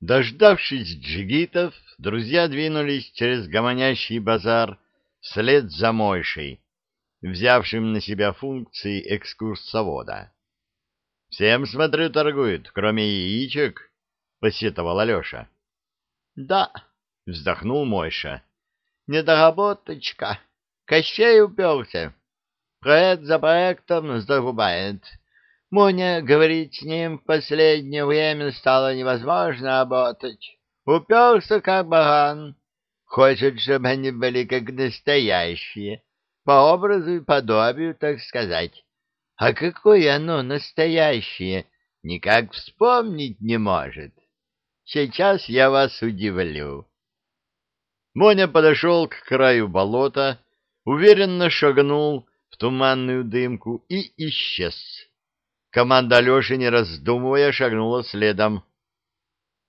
Дождавшись джигитов, друзья двинулись через гомонящий базар вслед за Мойшей, взявшим на себя функции экскурсовода. — Всем, смотрю, торгуют, кроме яичек, — посетовал Алеша. — Да, — вздохнул Мойша, — недоработочка. Кощей уперся. Проект за проектом загубает. Моня, говорить с ним в последнее время стало невозможно работать. Уперся, как баран. Хочет, чтобы они были как настоящие, по образу и подобию, так сказать. А какое оно настоящее, никак вспомнить не может. Сейчас я вас удивлю. Моня подошел к краю болота, уверенно шагнул в туманную дымку и исчез. Команда Алеши, не раздумывая, шагнула следом.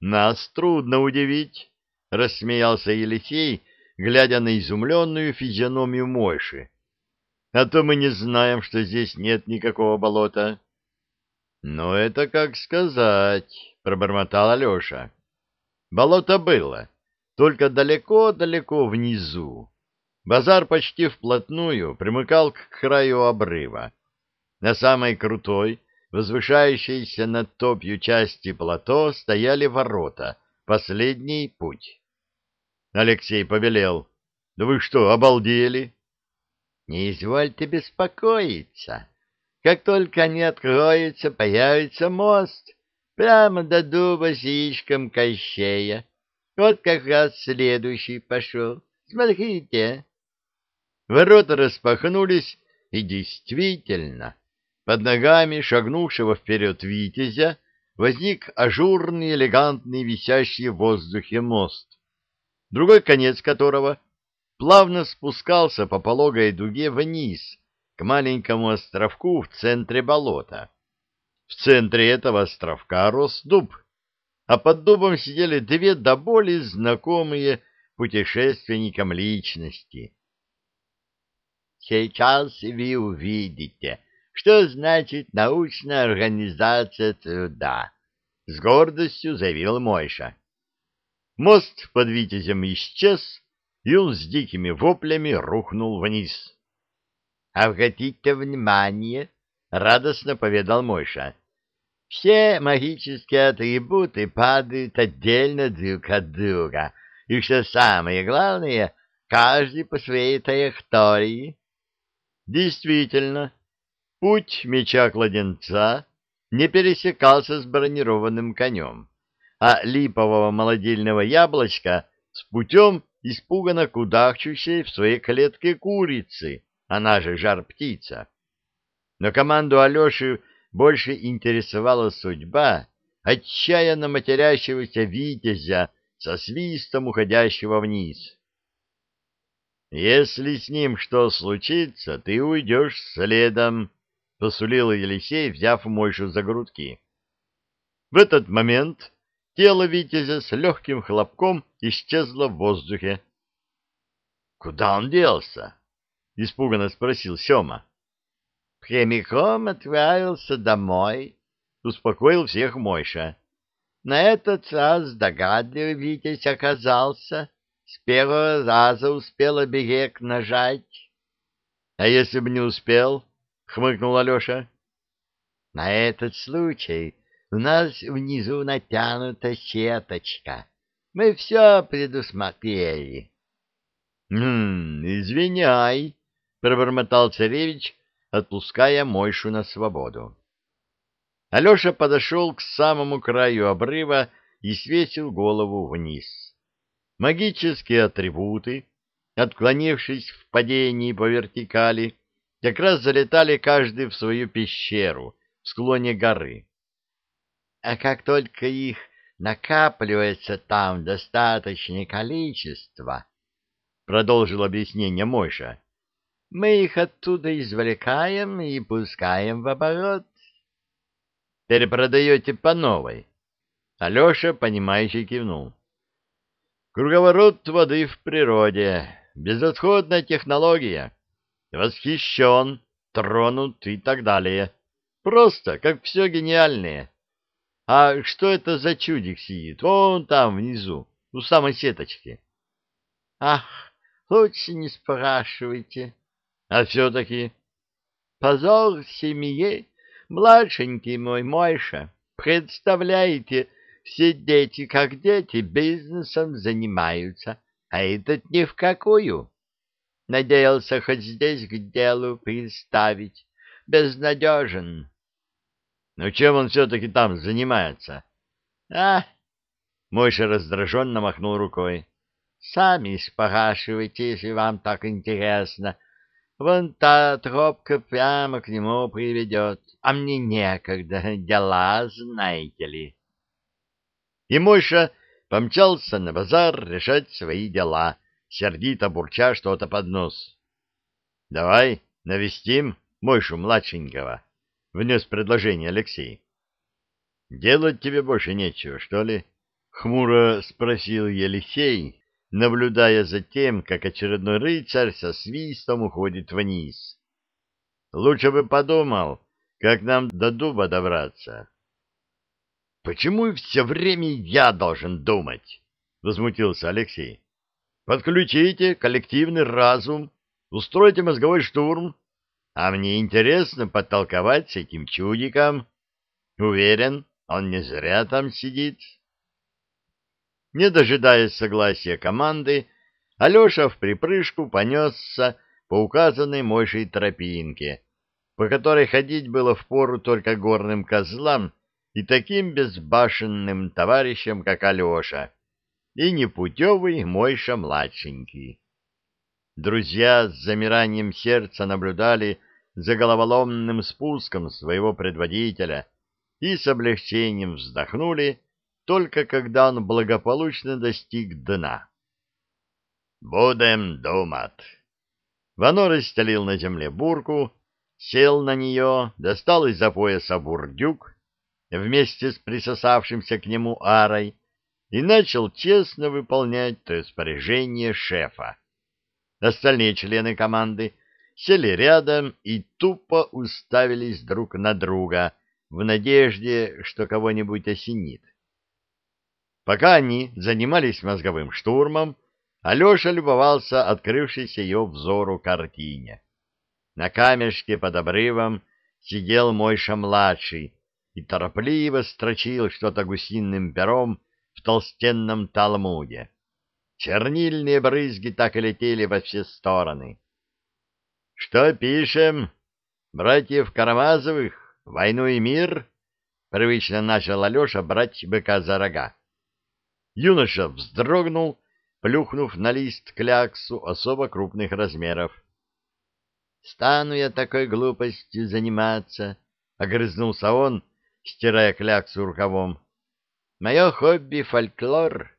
«Нас трудно удивить», — рассмеялся Елисей, глядя на изумленную физиономию Мойши. «А то мы не знаем, что здесь нет никакого болота». «Ну, это как сказать», — пробормотал Алеша. «Болото было, только далеко-далеко внизу. Базар почти вплотную примыкал к краю обрыва. На самой крутой, возвышающейся над топью части плато стояли ворота, последний путь. Алексей побелел. — Да вы что, обалдели? — Не извольте беспокоиться. Как только они откроются, появится мост прямо до дуба сичком Кощея. Вот как раз следующий пошел. Смотрите. Ворота распахнулись, и действительно под ногами шагнувшего вперед витязя возник ажурный, элегантный, висящий в воздухе мост, другой конец которого плавно спускался по пологой дуге вниз, к маленькому островку в центре болота. В центре этого островка рос дуб, а под дубом сидели две до боли знакомые путешественникам личности. «Сейчас вы увидите», что значит научная организация труда? С гордостью заявил Мойша. Мост под Витязем исчез, и он с дикими воплями рухнул вниз. — Обратите внимание, — радостно поведал Мойша. — Все магические атрибуты падают отдельно друг от друга, и, что самое главное, каждый по своей траектории. — Действительно, Путь меча-кладенца не пересекался с бронированным конем, а липового молодильного яблочка с путем испуганно кудахчущей в своей клетке курицы, она же жар-птица. Но команду Алеши больше интересовала судьба отчаянно матерящегося витязя со свистом уходящего вниз. «Если с ним что случится, ты уйдешь следом», посулил Елисей, взяв Мойшу за грудки. В этот момент тело Витязя с легким хлопком исчезло в воздухе. — Куда он делся? — испуганно спросил Сема. — Прямиком отправился домой, — успокоил всех Мойша. На этот раз догадливый Витязь оказался, с первого раза успел оберег нажать. — А если бы не успел? Хмыкнул Алеша. На этот случай у нас внизу натянута сеточка. Мы все предусмотрели. «Хм, извиняй», — пробормотал царевич, отпуская Мойшу на свободу. Алеша подошел к самому краю обрыва и свесил голову вниз. Магические атрибуты, отклонившись в падении по вертикали, как раз залетали каждый в свою пещеру в склоне горы. А как только их накапливается там достаточное количество, — продолжил объяснение Мойша, — мы их оттуда извлекаем и пускаем в оборот. — Перепродаете по новой. Алеша, понимающе кивнул. — Круговорот воды в природе, безотходная технология восхищен, тронут и так далее. Просто, как все гениальное. А что это за чудик сидит? Вон там, внизу, у самой сеточки. Ах, лучше не спрашивайте. А все-таки... Позор семье, младшенький мой Мойша. Представляете, все дети, как дети, бизнесом занимаются, а этот ни в какую. Надеялся хоть здесь к делу приставить. Безнадежен. Но чем он все-таки там занимается? А? Мойша раздраженно махнул рукой. Сами спрашивайте, если вам так интересно. Вон та тропка прямо к нему приведет, а мне некогда, дела знаете ли. И Мойша помчался на базар решать свои дела, сердито бурча что-то под нос. — Давай навестим Мойшу-младшенького, — внес предложение Алексей. — Делать тебе больше нечего, что ли? — хмуро спросил Елисей, наблюдая за тем, как очередной рыцарь со свистом уходит вниз. — Лучше бы подумал, как нам до дуба добраться. — Почему все время я должен думать? — возмутился Алексей. — Подключите коллективный разум, устройте мозговой штурм, а мне интересно подтолковать с этим чудиком. Уверен, он не зря там сидит. Не дожидаясь согласия команды, Алеша в припрыжку понесся по указанной мощей тропинке, по которой ходить было впору только горным козлам и таким безбашенным товарищам, как Алеша, и непутевый Мойша-младшенький. Друзья с замиранием сердца наблюдали за головоломным спуском своего предводителя и с облегчением вздохнули, только когда он благополучно достиг дна. «Будем думать!» Вано расстелил на земле бурку, сел на нее, достал из-за пояса бурдюк вместе с присосавшимся к нему арой и начал честно выполнять распоряжение шефа. Остальные члены команды сели рядом и тупо уставились друг на друга в надежде, что кого-нибудь осенит. Пока они занимались мозговым штурмом, Алеша любовался открывшейся ее взору картине. На камешке под обрывом сидел Мойша-младший и торопливо строчил что-то гусиным пером в толстенном талмуде. Чернильные брызги так и летели во все стороны. — Что пишем? Братьев Карамазовых? Войну и мир? — привычно начал Алеша брать быка за рога. Юноша вздрогнул, плюхнув на лист кляксу особо крупных размеров. — Стану я такой глупостью заниматься, — огрызнулся он, стирая кляксу рукавом. — Мое хобби — фольклор.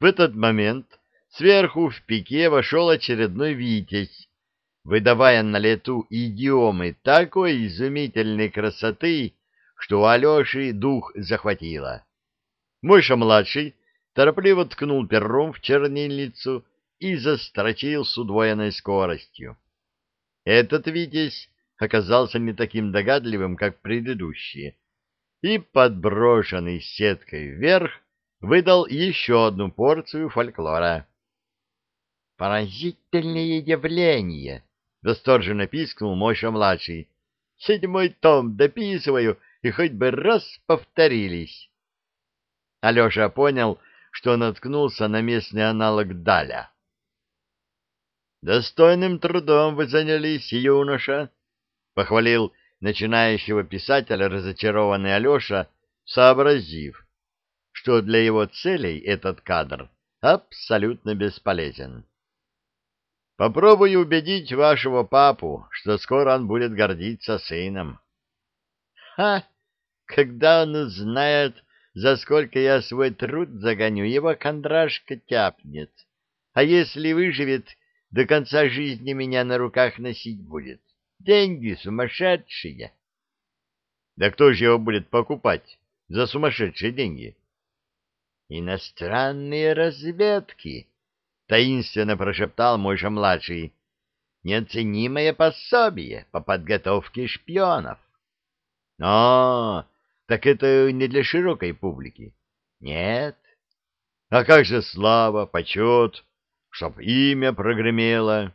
В этот момент сверху в пике вошел очередной Витязь, выдавая на лету идиомы такой изумительной красоты, что у Алеши дух захватило. Мойша-младший торопливо ткнул пером в чернильницу и застрочил с удвоенной скоростью. Этот Витязь оказался не таким догадливым, как предыдущие, и, подброшенный сеткой вверх, выдал еще одну порцию фольклора. «Поразительное явление!» — восторженно пискнул Мойша-младший. «Седьмой том дописываю, и хоть бы раз повторились». Алеша понял, что наткнулся на местный аналог Даля. «Достойным трудом вы занялись, юноша», — похвалил начинающего писателя разочарованный Алеша, сообразив, что для его целей этот кадр абсолютно бесполезен. Попробую убедить вашего папу, что скоро он будет гордиться сыном. Ха! Когда он узнает, за сколько я свой труд загоню, его кондрашка тяпнет. А если выживет, до конца жизни меня на руках носить будет. Деньги сумасшедшие. Да кто же его будет покупать за сумасшедшие деньги? «Иностранные разведки», — таинственно прошептал мой же младший, — «неоценимое пособие по подготовке шпионов». «О, Так это не для широкой публики. Нет. А как же слава, почет, чтоб имя прогремело?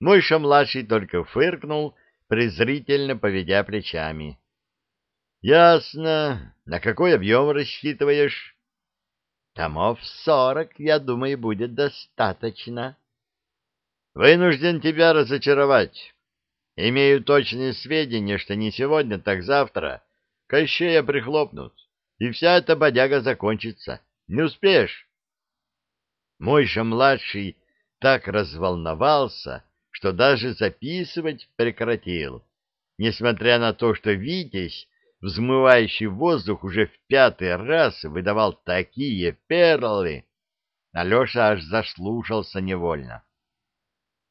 Мойша-младший только фыркнул, презрительно поведя плечами. — Ясно. На какой объем рассчитываешь? — Томов сорок, я думаю, будет достаточно. — Вынужден тебя разочаровать. Имею точные сведения, что не сегодня, так завтра Кощея прихлопнут, и вся эта бодяга закончится. Не успеешь. Мойша-младший так разволновался, что даже записывать прекратил, несмотря на то, что Витязь, взмывающий воздух, уже в пятый раз выдавал такие перлы. Алеша аж заслушался невольно.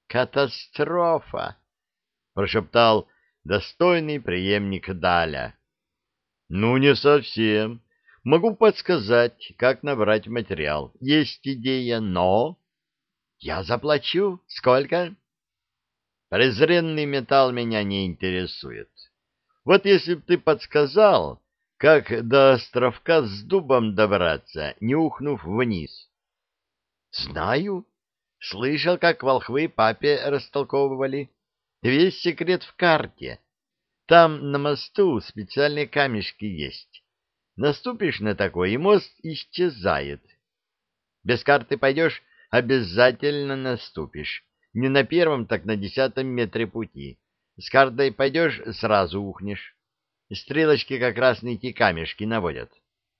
«Катастрофа!» — прошептал достойный преемник Даля. «Ну, не совсем. Могу подсказать, как набрать материал. Есть идея, но...» «Я заплачу. Сколько?» Презренный металл меня не интересует. Вот если б ты подсказал, как до островка с дубом добраться, не ухнув вниз. Знаю. Слышал, как волхвы папе растолковывали. Весь секрет в карте. Там на мосту специальные камешки есть. Наступишь на такой, и мост исчезает. Без карты пойдешь, обязательно наступишь. Не на первом, так на десятом метре пути. С картой пойдешь, сразу ухнешь. Стрелочки как раз эти камешки наводят.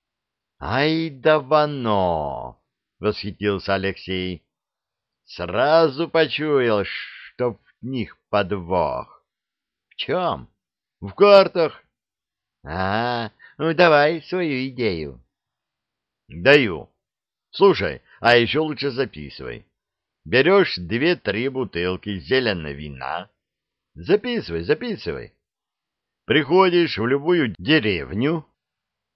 — Ай да вано! — восхитился Алексей. — Сразу почуял, что в них подвох. — В чем? — В картах. — А, ну давай свою идею. — Даю. Слушай, а еще лучше записывай. Берешь две-три бутылки зеленого вина. Записывай, записывай. Приходишь в любую деревню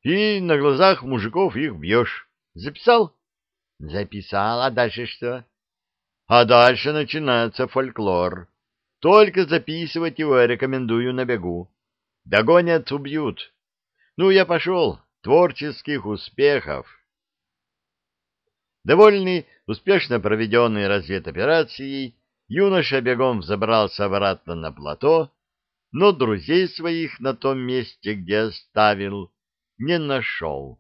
и на глазах мужиков их бьешь. Записал? Записал. А дальше что? А дальше начинается фольклор. Только записывать его рекомендую на бегу. Догонят, убьют. Ну, я пошел. Творческих успехов. Довольный успешно проведенной разведоперацией, юноша бегом взобрался обратно на плато, но друзей своих на том месте, где оставил, не нашел.